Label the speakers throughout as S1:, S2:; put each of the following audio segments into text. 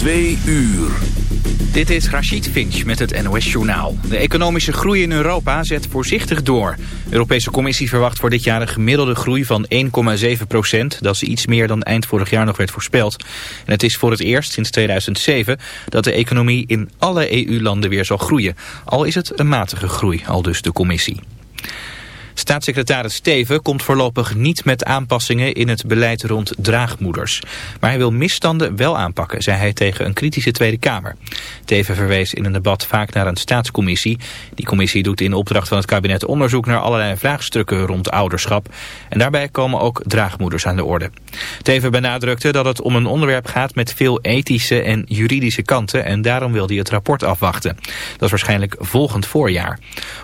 S1: Twee uur.
S2: Dit is Rachid Finch met het NOS-journaal. De economische groei in Europa zet voorzichtig door. De Europese Commissie verwacht voor dit jaar een gemiddelde groei van 1,7 procent. Dat is iets meer dan eind vorig jaar nog werd voorspeld. En het is voor het eerst sinds 2007 dat de economie in alle EU-landen weer zal groeien. Al is het een matige groei, al dus de Commissie. Staatssecretaris Steven komt voorlopig niet met aanpassingen in het beleid rond draagmoeders. Maar hij wil misstanden wel aanpakken, zei hij tegen een kritische Tweede Kamer. Teven verwees in een debat vaak naar een staatscommissie. Die commissie doet in opdracht van het kabinet onderzoek naar allerlei vraagstukken rond ouderschap. En daarbij komen ook draagmoeders aan de orde. Teven benadrukte dat het om een onderwerp gaat met veel ethische en juridische kanten en daarom wil hij het rapport afwachten. Dat is waarschijnlijk volgend voorjaar.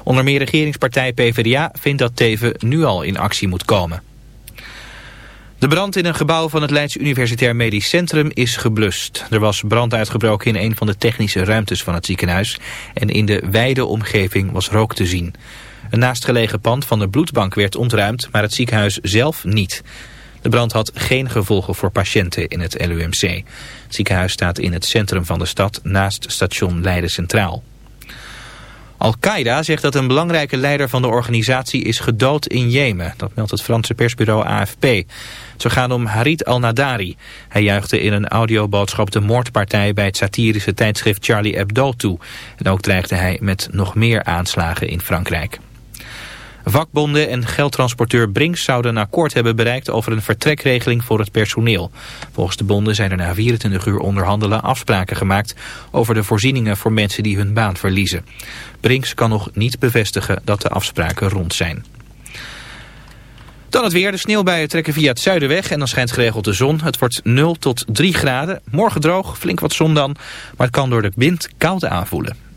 S2: Onder meer regeringspartij PvdA vindt dat Teven nu al in actie moet komen. De brand in een gebouw van het Leids Universitair Medisch Centrum is geblust. Er was brand uitgebroken in een van de technische ruimtes van het ziekenhuis... en in de wijde omgeving was rook te zien. Een naastgelegen pand van de bloedbank werd ontruimd, maar het ziekenhuis zelf niet. De brand had geen gevolgen voor patiënten in het LUMC. Het ziekenhuis staat in het centrum van de stad naast station Leiden Centraal. Al-Qaeda zegt dat een belangrijke leider van de organisatie is gedood in Jemen. Dat meldt het Franse persbureau AFP. Zo gaat om Harit al-Nadari. Hij juichte in een audioboodschap de moordpartij bij het satirische tijdschrift Charlie Hebdo toe. En ook dreigde hij met nog meer aanslagen in Frankrijk. Vakbonden en geldtransporteur Brinks zouden een akkoord hebben bereikt over een vertrekregeling voor het personeel. Volgens de bonden zijn er na 24 uur onderhandelen afspraken gemaakt over de voorzieningen voor mensen die hun baan verliezen. Brinks kan nog niet bevestigen dat de afspraken rond zijn. Dan het weer. De sneeuwbuien trekken via het zuiden weg en dan schijnt geregeld de zon. Het wordt 0 tot 3 graden. Morgen droog, flink wat zon dan. Maar het kan door de wind koud aanvoelen.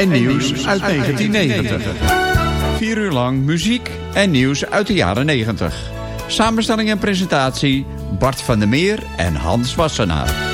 S3: En nieuws uit 1990. Vier uur lang muziek en nieuws uit de jaren 90. Samenstelling en presentatie Bart van der Meer en Hans Wassenaar.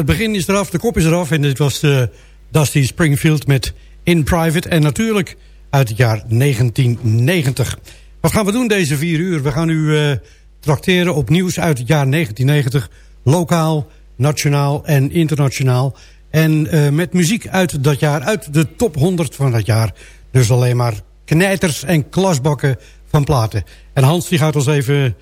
S4: Het begin is eraf, de kop is eraf. En dit was uh, Dusty Springfield met In Private. En natuurlijk uit het jaar 1990. Wat gaan we doen deze vier uur? We gaan u uh, trakteren op nieuws uit het jaar 1990. Lokaal, nationaal en internationaal. En met muziek uit dat jaar, uit de top 100 van dat jaar. Dus alleen maar knijters en klasbakken van platen. En Hans die gaat ons even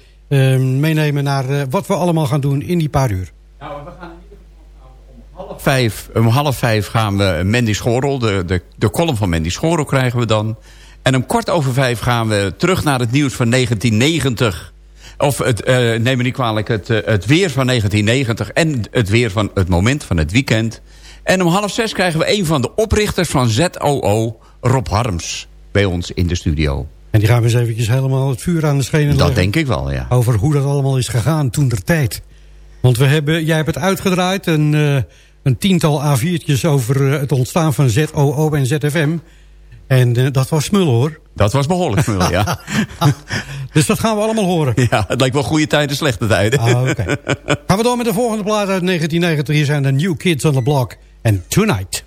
S4: meenemen naar wat we allemaal gaan doen in die paar uur.
S5: Nou, we gaan in ieder geval om half vijf, om half vijf gaan we Mandy Schorel, de, de, de column van Mandy Schorel krijgen we dan. En om kwart over vijf gaan we terug naar het nieuws van 1990. Of het, uh, neem me niet kwalijk, het, uh, het weer van 1990 en het weer van het moment van het weekend. En om half zes krijgen we een van de oprichters van ZOO, Rob Harms, bij ons in de studio.
S4: En die gaan we eens eventjes helemaal het vuur aan de schenen
S5: Dat denk ik wel, ja.
S4: Over hoe dat allemaal is gegaan toen der tijd. Want we hebben, jij hebt het uitgedraaid, een, uh, een tiental A4'tjes over uh, het ontstaan van ZOO en ZFM. En uh, dat was smullen hoor.
S5: Dat was behoorlijk smullen, ja.
S4: dus dat gaan we allemaal horen.
S5: Ja, het lijkt wel goede tijden, slechte tijden.
S4: Ah, Oké. Okay. Gaan we door met de volgende plaat uit 1990. Hier zijn de New Kids on the Block en Tonight.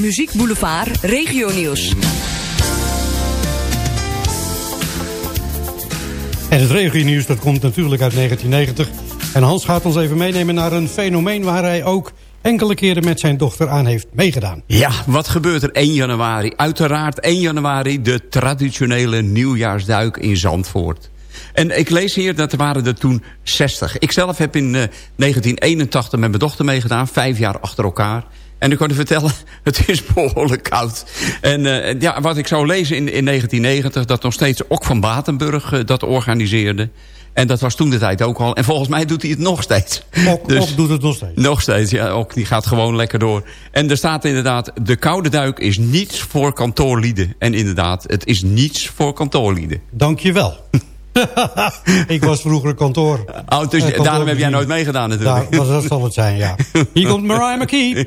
S6: Muziek Boulevard Regio Nieuws.
S4: En het regio nieuws dat komt natuurlijk uit 1990. En Hans gaat ons even meenemen naar een fenomeen waar hij ook
S7: enkele keren met zijn dochter aan heeft meegedaan.
S5: Ja, wat gebeurt er 1 januari? Uiteraard 1 januari de traditionele nieuwjaarsduik in Zandvoort. En ik lees hier dat er waren er toen 60. Ik zelf heb in eh, 1981 met mijn dochter meegedaan. Vijf jaar achter elkaar. En ik kan u vertellen, het is behoorlijk koud. En eh, ja, wat ik zou lezen in, in 1990... dat nog steeds Ok van Batenburg eh, dat organiseerde. En dat was toen de tijd ook al. En volgens mij doet hij het nog steeds.
S7: Ok, Ok doet het nog steeds.
S5: Nog steeds, ja. Ok, die gaat gewoon lekker door. En er staat inderdaad... de koude duik is niets voor kantoorlieden. En inderdaad, het is niets voor kantoorlieden.
S7: Dank je wel. ik was vroeger kantoor.
S5: Oh, dus daarom heb jij nooit meegedaan natuurlijk.
S7: Daar, dat zal het zijn, ja. Hier komt Mariah McKee.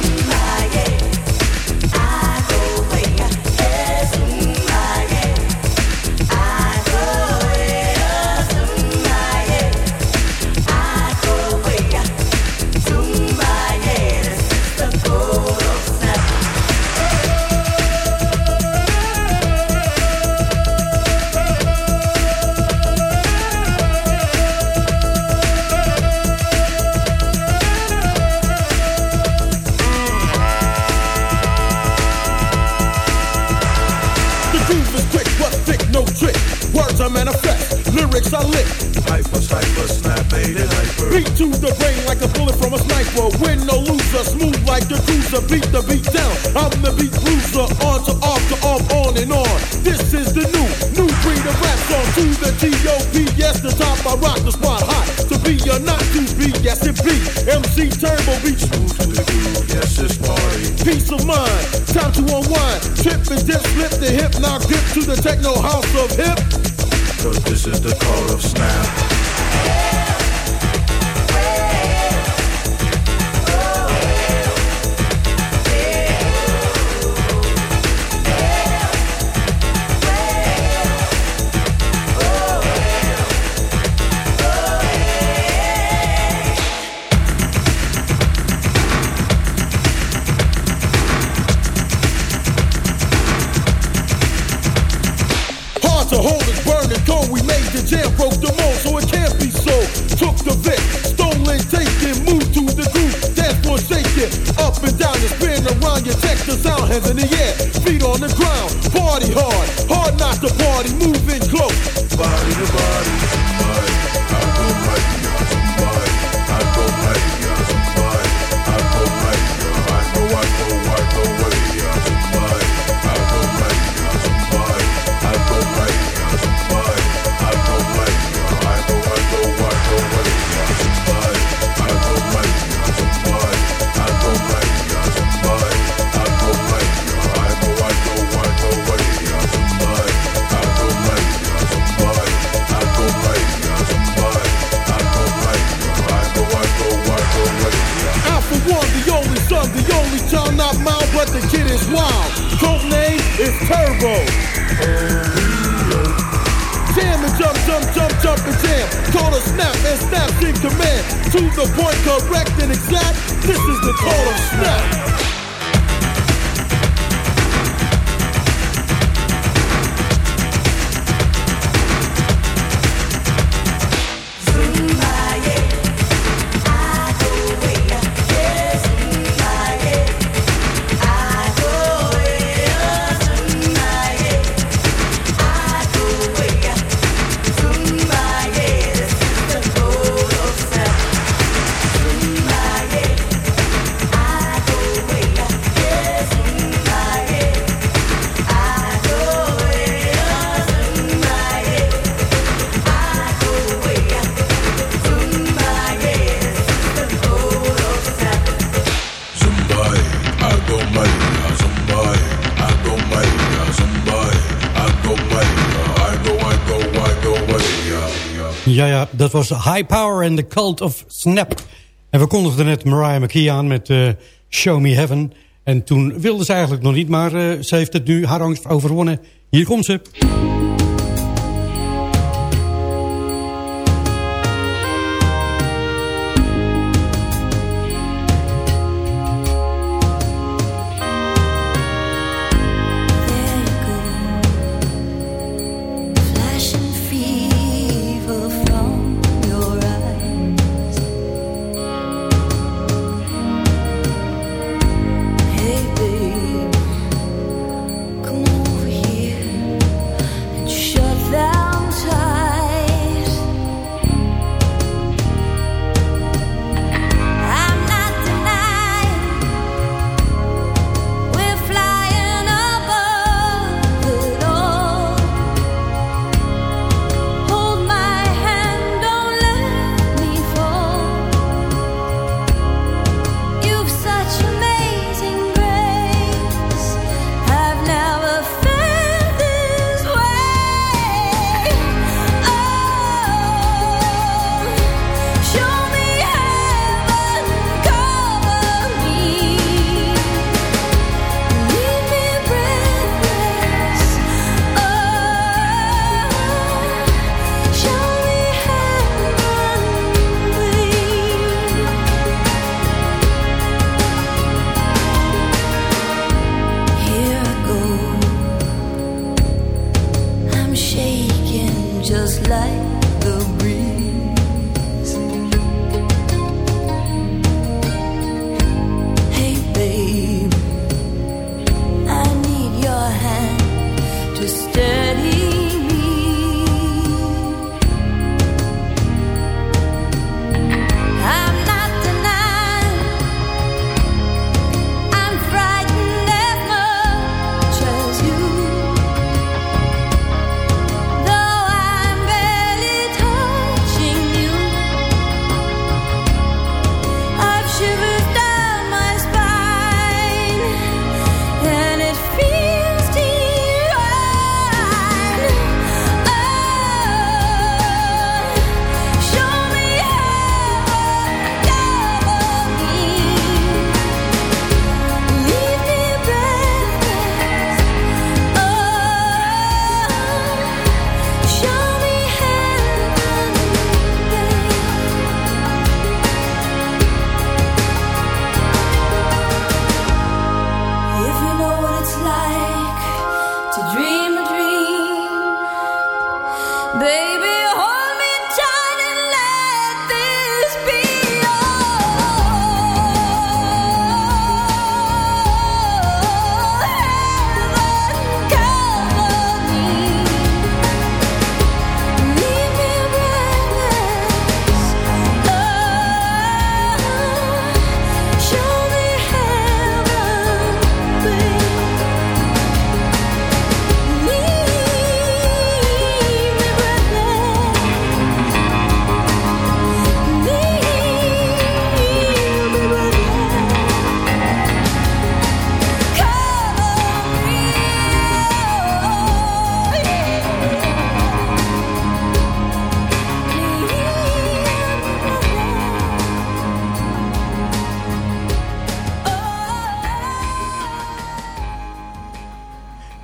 S8: Manifest, lyrics are lit.
S9: Hyper, hyper, snap, it hyper.
S8: Beat to the brain like a bullet from a sniper. Win or loser, smooth like the cruiser. Beat the beat down. I'm the beat bruiser. On to off to off, on and on. This is the new, new breed of rap song. To the T.O.P. Yes, the top I rock the spot hot. To be or not to be, yes it be. MC Turbo beats.
S9: Move to the groove, yes, it's party.
S8: Peace of mind, time to unwind. Trip and dip, flip the hip, now dip to the techno house of hip.
S9: Cause this is the call of snap.
S8: Shaking, up and down, you spin around, you check the sound, hands in the air, feet on the ground, party hard, hard not to party, moving close.
S9: Body to body, somebody. I go maya, somebody. I go somebody. I go maya, I go, I go, I go maya, somebody.
S8: Turbo. Jam and jump, jump, jump, jump and jam. Call a snap and snaps in command. To the point, correct and exact. This is the call of snap.
S7: Dat was High Power and the Cult of Snap. En we kondigden net Mariah McKee aan met eh, Show Me Heaven. En toen wilde ze eigenlijk nog niet, maar eh, ze heeft het nu haar angst overwonnen. Hier komt ze.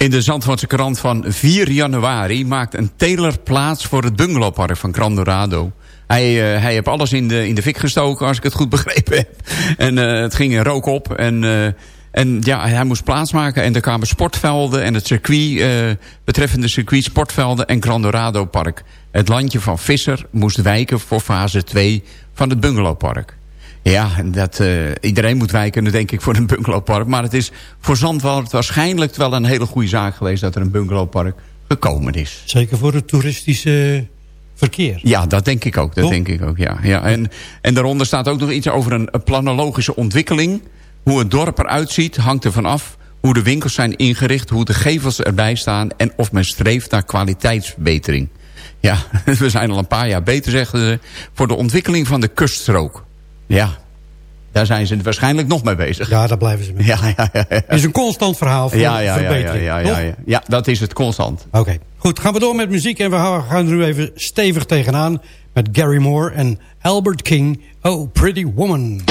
S5: In de Zandvoortse krant van 4 januari maakt een teler plaats voor het bungalowpark van Gran Dorado. Hij, uh, hij heeft alles in de, in de fik gestoken, als ik het goed begrepen heb. En uh, het ging in rook op. En, uh, en ja, hij moest plaatsmaken. En er kwamen sportvelden en het circuit, betreffende circuit, sportvelden en Gran Dorado Park. Het landje van Visser moest wijken voor fase 2 van het bungalowpark. Ja, dat, uh, iedereen moet wijken, denk ik, voor een bungalowpark. Maar het is voor Zandvoort waarschijnlijk wel een hele goede zaak geweest... dat er een bungalowpark gekomen is.
S7: Zeker voor het toeristische verkeer.
S5: Ja, dat denk ik ook. Dat
S7: Toch?
S5: denk ik ook, ja. ja. En, en daaronder staat ook nog iets over een, een planologische ontwikkeling. Hoe het dorp eruit ziet, hangt ervan af. Hoe de winkels zijn ingericht, hoe de gevels erbij staan... en of men streeft naar kwaliteitsverbetering. Ja, we zijn al een paar jaar beter, zeggen ze... voor de ontwikkeling van de kuststrook. Ja, daar zijn ze waarschijnlijk nog mee bezig.
S7: Ja, daar blijven ze mee.
S5: Ja, ja, ja.
S7: is een constant verhaal voor
S5: ja, ja, ja, ja,
S7: verbetering.
S5: ja, ja, ja. ja, dat is het constant.
S7: Oké, goed. Gaan we door met muziek. En we gaan er nu even stevig tegenaan. Met Gary Moore en Albert King. Oh, Pretty Woman.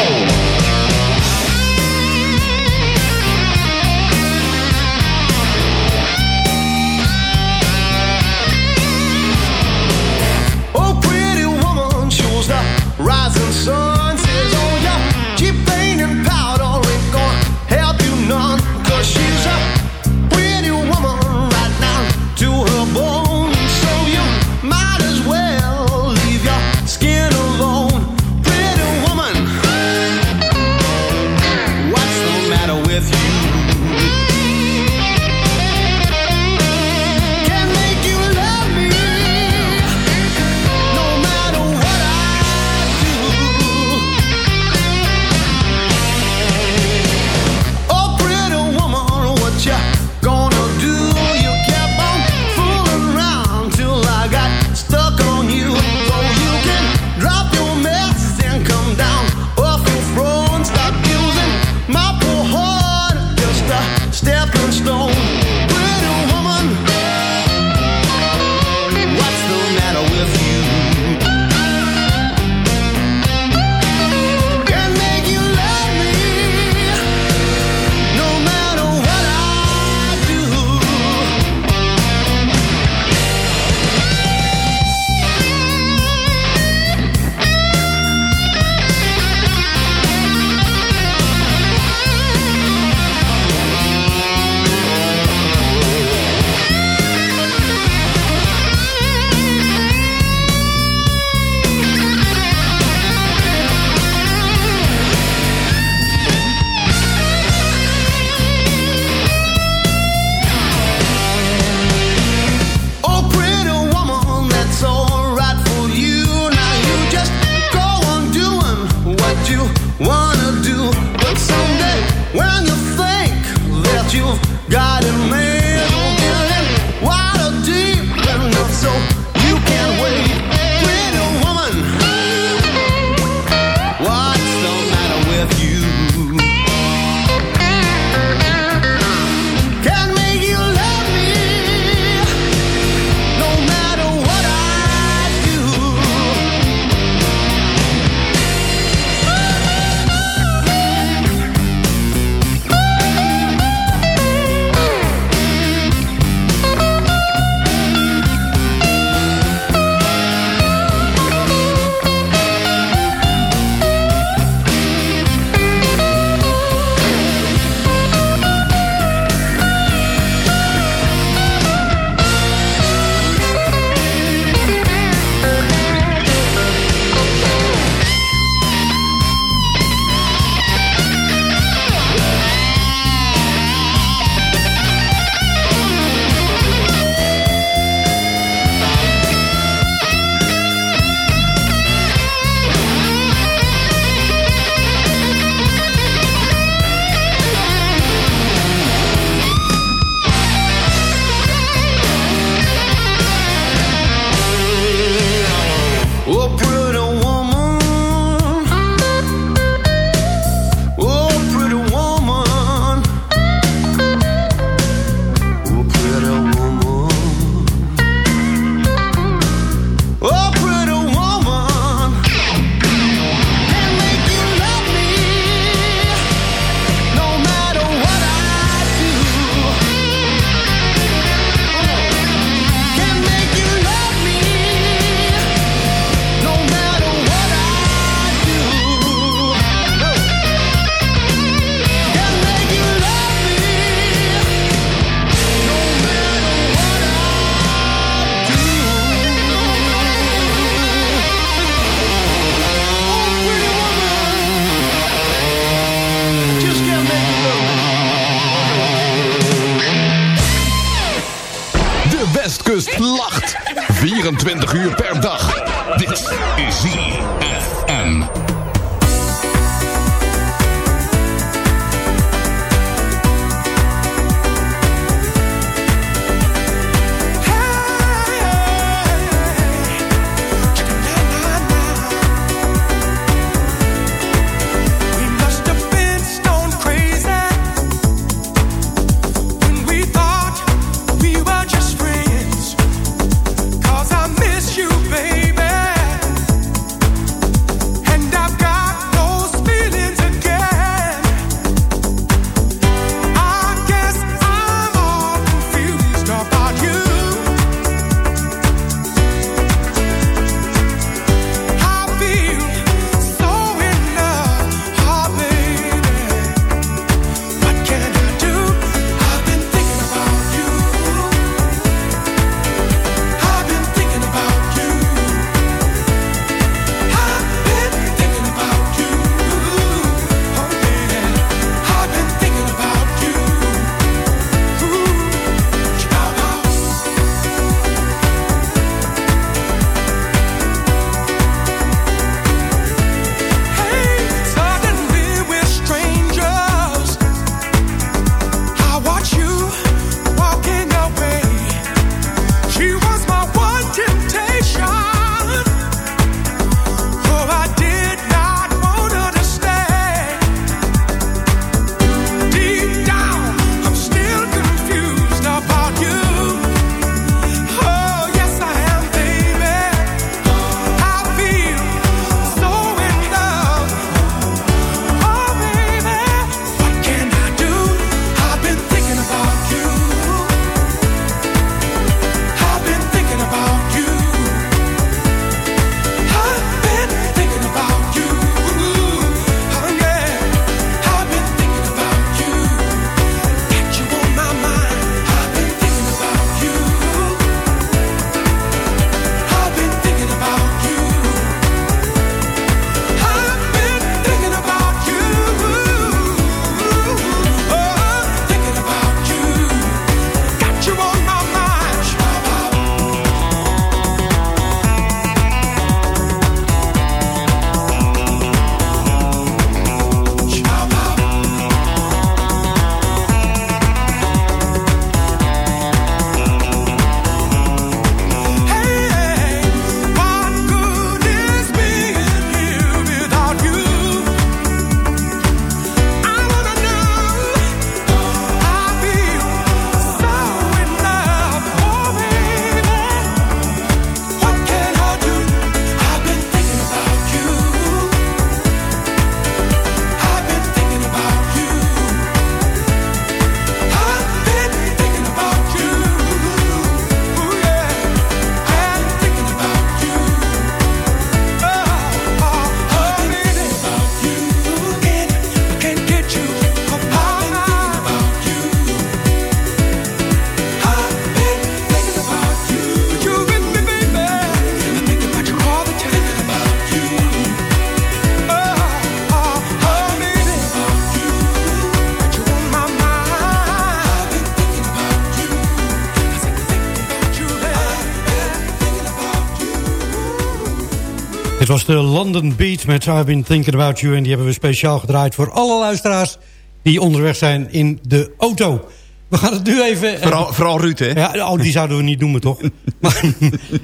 S7: Was de London Beat met I've Been Thinking About You. En die hebben we speciaal gedraaid voor alle luisteraars die onderweg zijn in de auto. We gaan het nu even...
S5: Vooral, vooral Ruud, hè?
S7: Ja, oh, die zouden we niet noemen, toch? maar,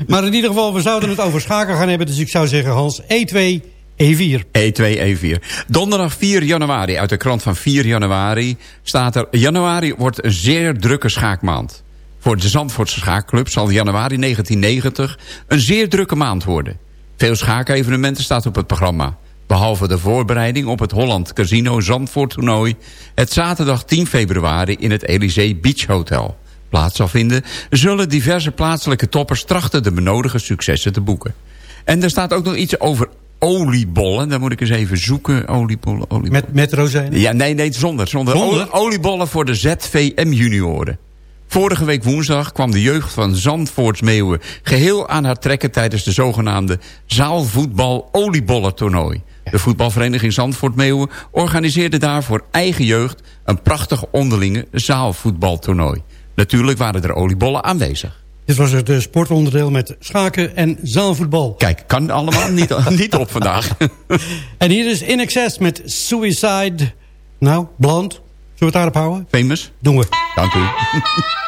S7: maar in ieder geval, we zouden het over schaken gaan hebben. Dus ik zou zeggen, Hans, E2, E4.
S5: E2, E4. Donderdag 4 januari, uit de krant van 4 januari... staat er... Januari wordt een zeer drukke schaakmaand. Voor de Zandvoortse Schaakclub zal januari 1990 een zeer drukke maand worden. Veel schaakevenementen staat op het programma. Behalve de voorbereiding op het Holland Casino Zandvoort toernooi... het zaterdag 10 februari in het Elysee Beach Hotel plaats zal vinden... zullen diverse plaatselijke toppers trachten de benodigde successen te boeken. En er staat ook nog iets over oliebollen. Daar moet ik eens even zoeken. Oliebollen, oliebollen.
S7: Met, met rozijnen?
S5: Ja, nee, nee, zonder. Zonder,
S7: Zonder?
S5: Oli- oliebollen voor de ZVM junioren. Vorige week woensdag kwam de jeugd van Zandvoortsmeeuwen... geheel aan haar trekken tijdens de zogenaamde zaalvoetbal oliebollentoernooi. De voetbalvereniging Zandvoort Meeuwen organiseerde daar voor eigen jeugd... een prachtig onderlinge zaalvoetbaltoernooi. Natuurlijk waren er oliebollen aanwezig.
S7: Dit was het eh, sportonderdeel met schaken en zaalvoetbal.
S10: Kijk, kan allemaal niet, niet op vandaag.
S7: En hier is In Excess met Suicide. Nou, Blond. Zullen we het daarop houden?
S10: Famous?
S7: Doen we.
S10: Dank u.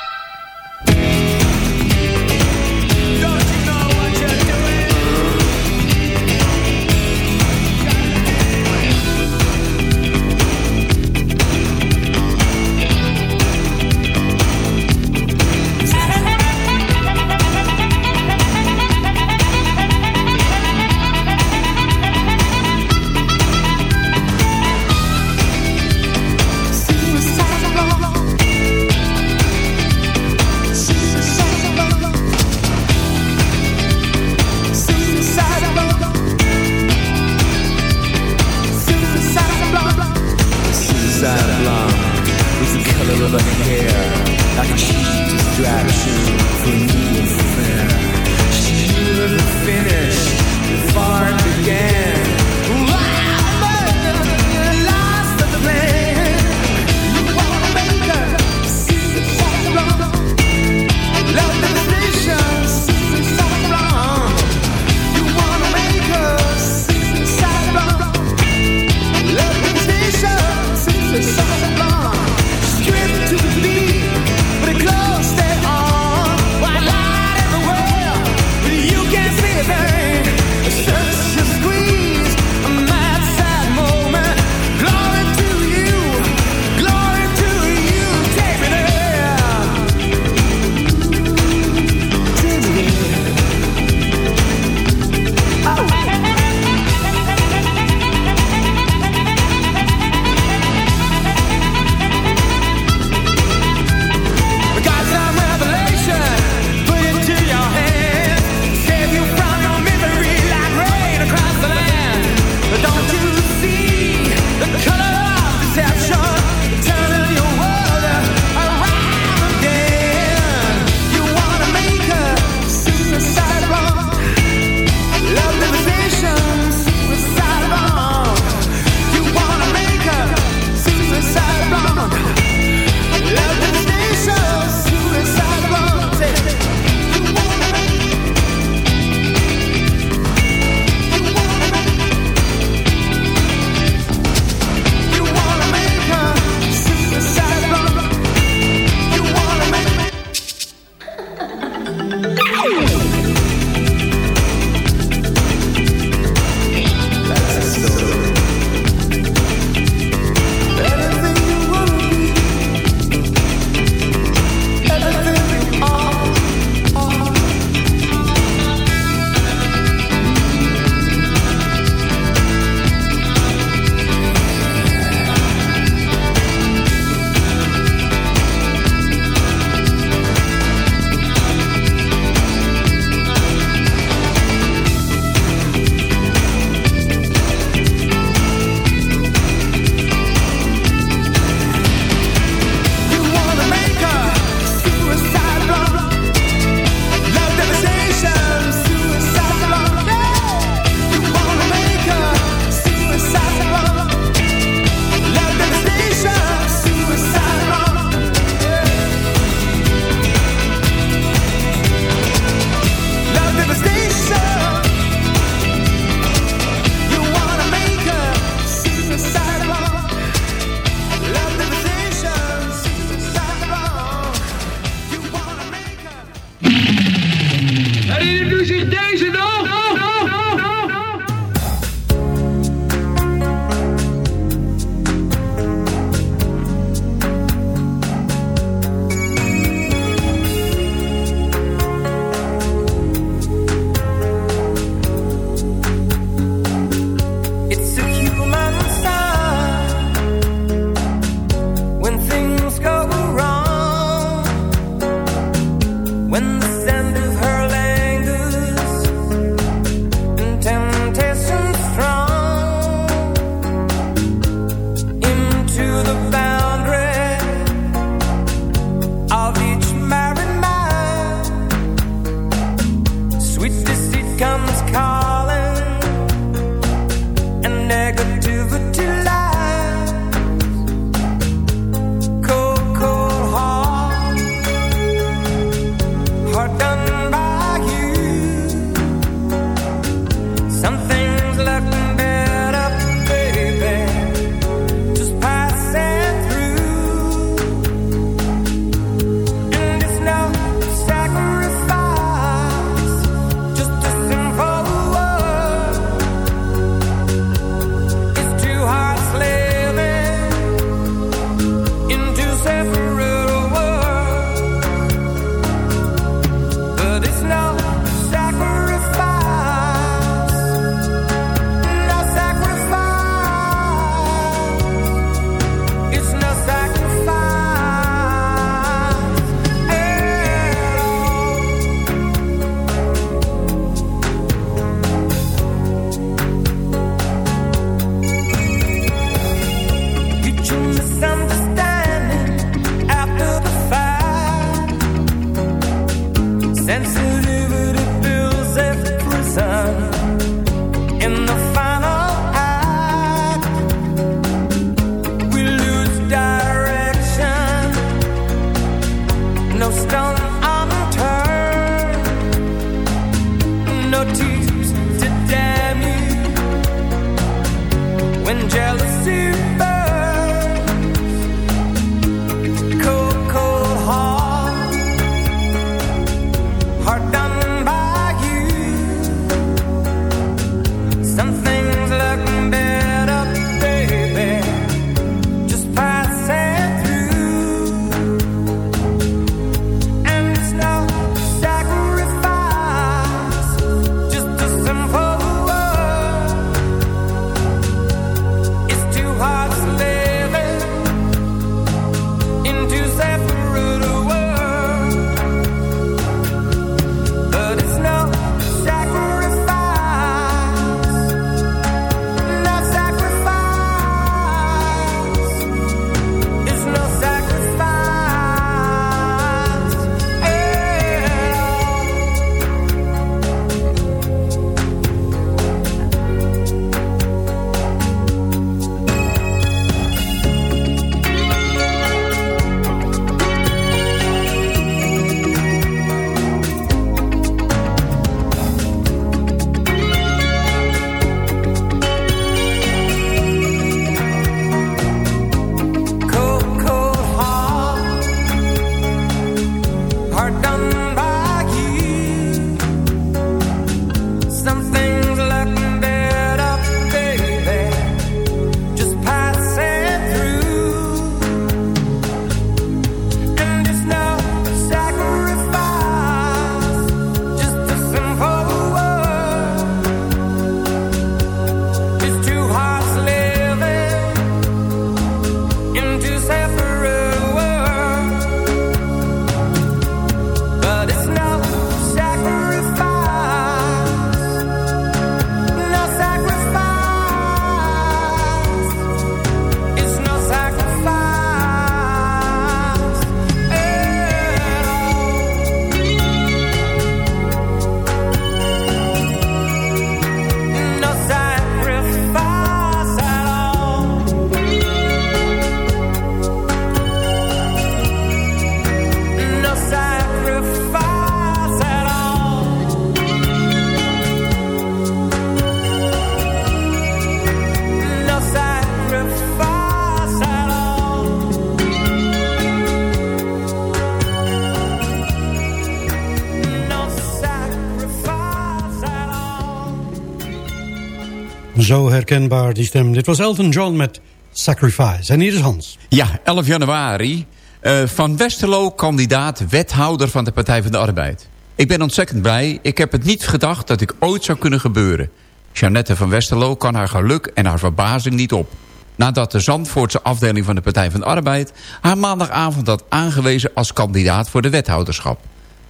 S7: herkenbaar stem. Dit was Elton John met Sacrifice. En hier is Hans.
S5: Ja, 11 januari. eh, van Westerlo, kandidaat wethouder van de Partij van de Arbeid. Ik ben ontzettend blij. Ik heb het niet gedacht dat ik ooit zou kunnen gebeuren. Jeannette van Westerlo kan haar geluk en haar verbazing niet op. Nadat de Zandvoortse afdeling van de Partij van de Arbeid... haar maandagavond had aangewezen als kandidaat voor de wethouderschap.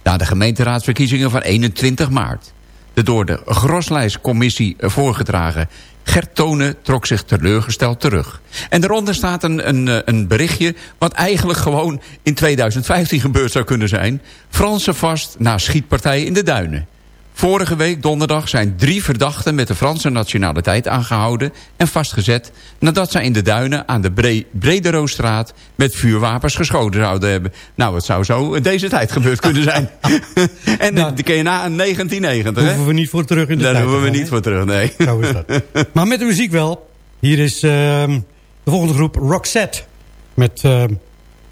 S5: Na de gemeenteraadsverkiezingen van 21 maart. De door de Groslijstcommissie voorgedragen Gert Tonen trok zich teleurgesteld terug. En daaronder staat een, een, eh, een berichtje... wat eigenlijk gewoon in 2015 gebeurd zou kunnen zijn. Fransen vast na schietpartij in de Duinen. Vorige week donderdag zijn drie verdachten met de Franse nationaliteit aangehouden en vastgezet nadat zij in de duinen aan de Bre met vuurwapens geschoten zouden hebben. Nou, het zou zo in deze tijd gebeurd kunnen zijn. en
S7: Nou.
S5: de ken je na in 1990.
S7: Daar hoeven we niet voor terug in de
S5: Daar
S7: tijd.
S5: hoeven we
S7: gaan,
S5: niet voor terug, nee.
S7: Zo is dat. Maar met de muziek wel. Hier is ehm, de volgende groep Roxette. Met, ehm,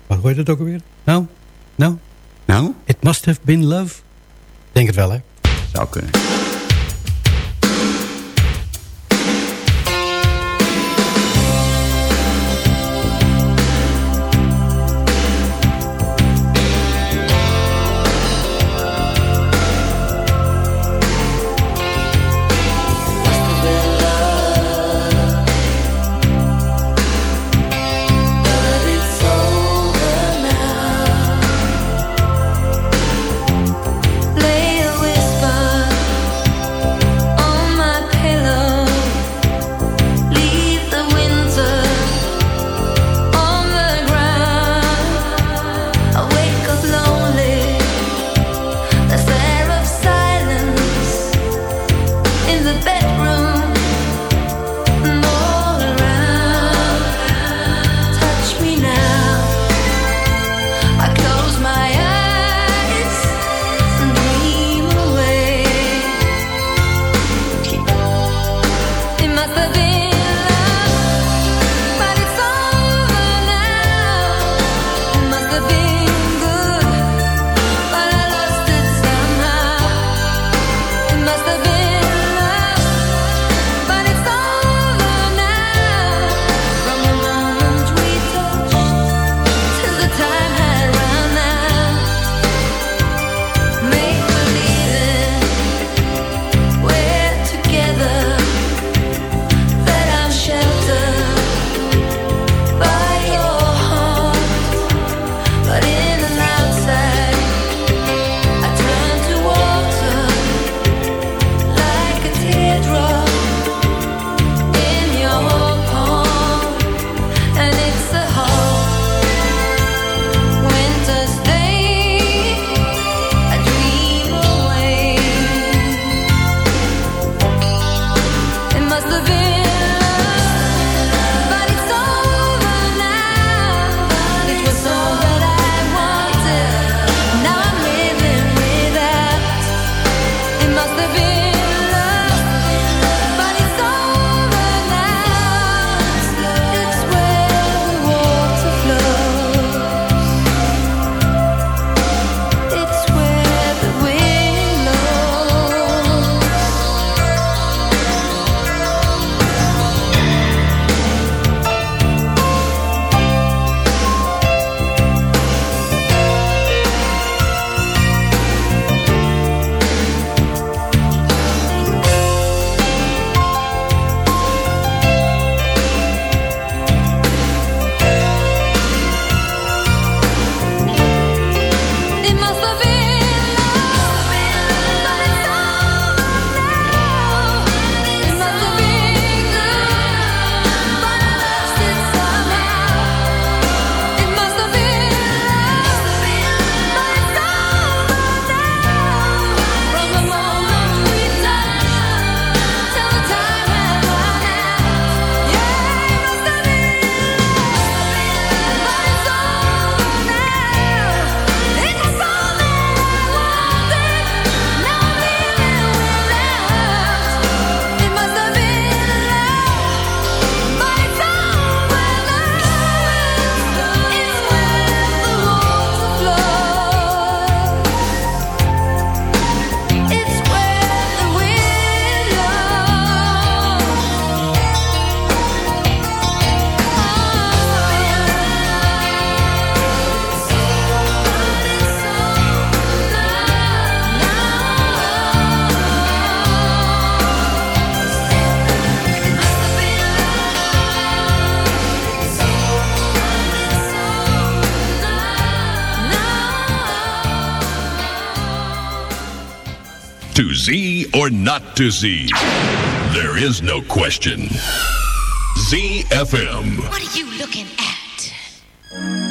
S7: wat hoe heet het ook alweer? Nou? Nou?
S5: Nou?
S7: It must have been love. Denk het wel, hè?
S11: Okay.
S12: To Z or not to Z? There is no question. ZFM.
S11: What are you looking at?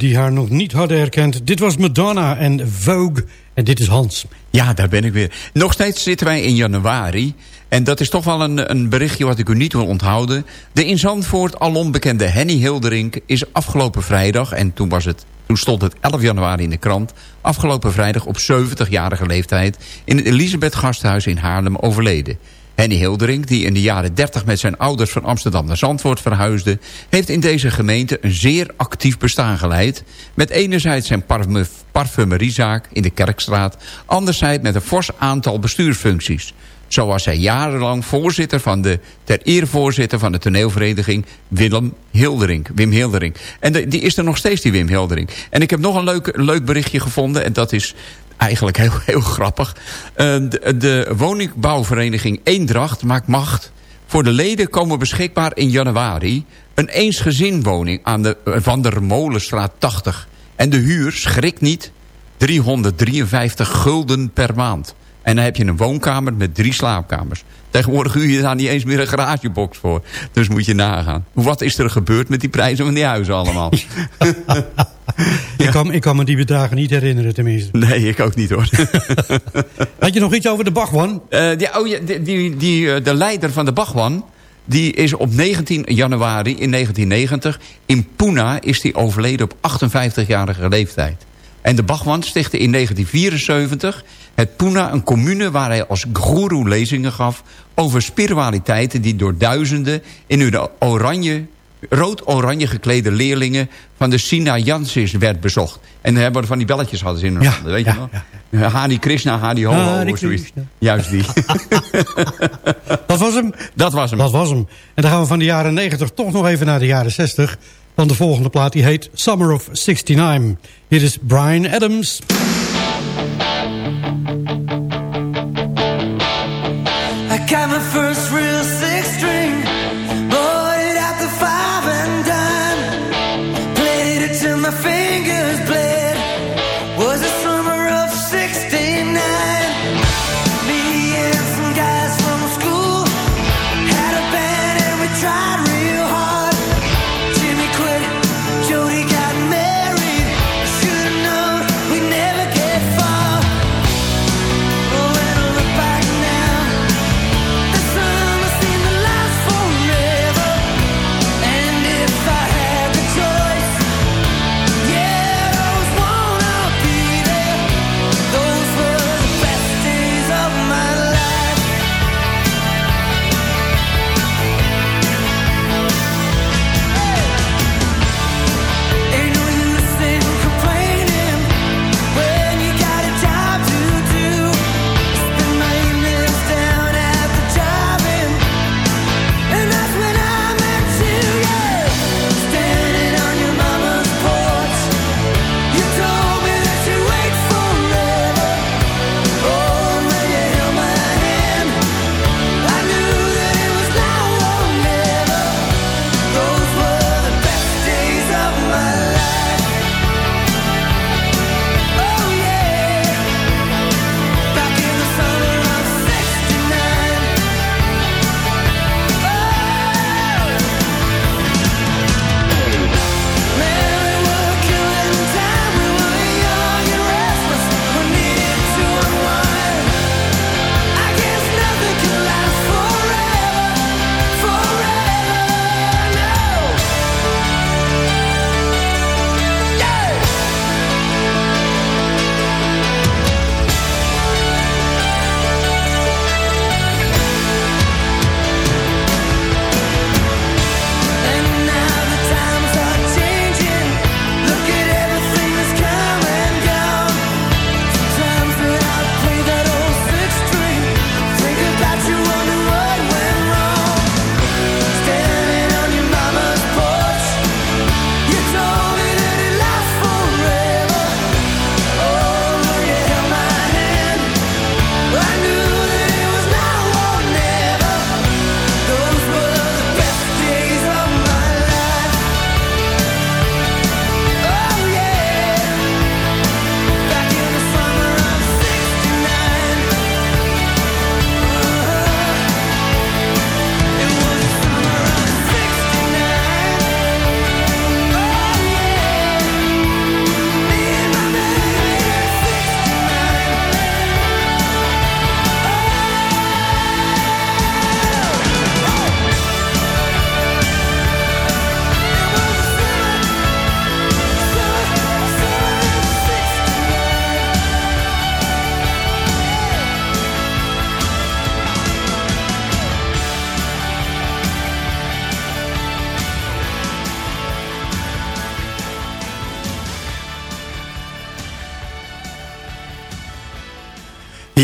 S7: Die haar nog niet hadden herkend. Dit was Madonna en Vogue. En dit is Hans.
S5: Ja, daar ben ik weer. Nog steeds zitten wij in januari. En dat is toch wel een, een berichtje wat ik u niet wil onthouden. De in Zandvoort alom bekende Henny Hilderink is afgelopen vrijdag... en toen, was het, toen stond het 11 januari in de krant... afgelopen vrijdag op 70-jarige leeftijd... in het Elisabeth Gasthuis in Haarlem overleden. Henny Hilderink, die in de jaren 30 met zijn ouders van Amsterdam naar Zandvoort verhuisde... heeft in deze gemeente een zeer actief bestaan geleid... met enerzijds zijn parfum parfumeriezaak in de Kerkstraat... anderzijds met een fors aantal bestuursfuncties. Zo was hij jarenlang voorzitter van de, ter erevoorzitter van de toneelvereniging Willem Hilderink. Wim Hilderink. En die is er nog steeds, die Wim Hilderink. En ik heb nog een leuk, leuk berichtje gevonden. En dat is eigenlijk heel, heel grappig. Eh, de, de woningbouwvereniging Eendracht maakt macht. Voor de leden komen beschikbaar in januari... een eensgezinwoning aan de Van der Molenstraat 80. En de huur, schrik niet, 353 gulden per maand. En dan heb je een woonkamer met drie slaapkamers. Tegenwoordig huur je daar niet eens meer een garagebox voor. Dus moet je nagaan. Wat is er gebeurd met die prijzen van die huizen allemaal?
S7: Ik, kan, ik kan me die bedragen niet herinneren tenminste.
S5: Nee, ik ook niet hoor.
S7: Had je nog iets over de Bachwan?
S5: Eh, die, oh, die, die, die, eh, de leider van de Bachwan... die is op 19 januari in 1990... in Pune is die overleden op 58-jarige leeftijd. En de Bachwan stichtte in 1974 het Pune een commune... waar hij als guru lezingen gaf... over spiritualiteiten die door duizenden... in hun oranje rood-oranje geklede leerlingen van de Sina Jansis werd bezocht. En dan hebben we van die belletjes hadden ze in hun
S7: Ja,
S5: handen, weet
S7: ja,
S5: je nog? Hari Krishna, Hari Ho, Ho,
S7: Hare
S5: of zoiets.
S7: Krishna.
S5: Juist die.
S7: Dat was hem?
S5: Dat was hem.
S7: Dat was hem. En dan gaan we van de jaren 90 toch nog even naar de jaren 60. Want de volgende plaat die heet Summer of 69. Hier is Brian Adams.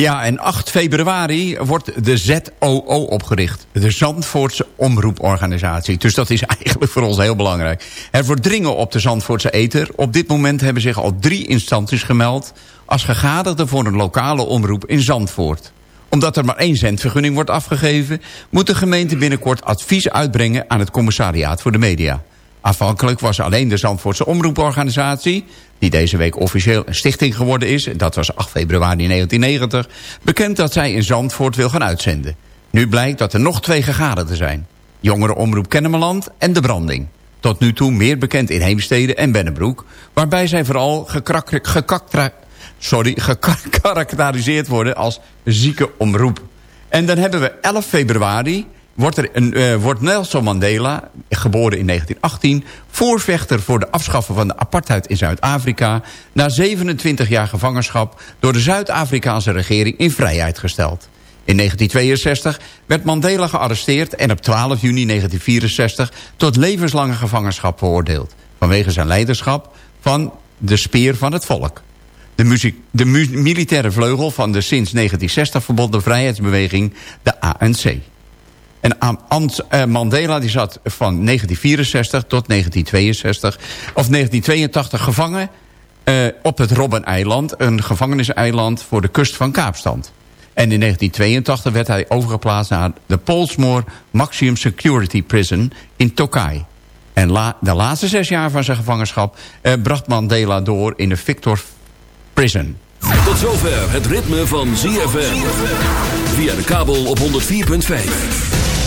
S5: Ja, en 8 februari wordt de ZOO opgericht. De Zandvoortse Omroeporganisatie. Dus dat is eigenlijk voor ons heel belangrijk. Het wordt dringen op de Zandvoortse Eter. Op dit moment hebben zich al drie instanties gemeld... als gegadigden voor een lokale omroep in Zandvoort. Omdat er maar één zendvergunning wordt afgegeven... moet de gemeente binnenkort advies uitbrengen aan het commissariaat voor de media. Aanvankelijk was alleen de Zandvoortse Omroeporganisatie... die deze week officieel een stichting geworden is... dat was 8 februari 1990... bekend dat zij in Zandvoort wil gaan uitzenden. Nu blijkt dat er nog twee gegadigden zijn. Jongerenomroep Kennemerland en De Branding. Tot nu toe meer bekend in Heemstede en Bennebroek... waarbij zij vooral gekarakteriseerd worden als zieke omroep. En dan hebben we 11 februari wordt, er een, eh, wordt Nelson Mandela, geboren in 1918... voorvechter voor de afschaffen van de apartheid in Zuid-Afrika... na 27 jaar gevangenschap door de Zuid-Afrikaanse regering in vrijheid gesteld. In 1962 werd Mandela gearresteerd en op 12 juni 1964... tot levenslange gevangenschap veroordeeld... vanwege zijn leiderschap van de speer van het volk. De, muziek, de mu- militaire vleugel van de sinds 1960 verbonden vrijheidsbeweging, de ANC. En eh, Mandela die zat van 1964 tot 1962, of 1982 gevangen eh, op het Robben-eiland, een gevangeniseiland voor de kust van Kaapstand. En in 1982 werd hij overgeplaatst naar de Polsmoor Maximum Security Prison in Tokai. En de laatste zes jaar van zijn gevangenschap eh, bracht Mandela door in de Victor Prison.
S1: Tot zover het ritme van ZFM. Via de kabel op 104.5.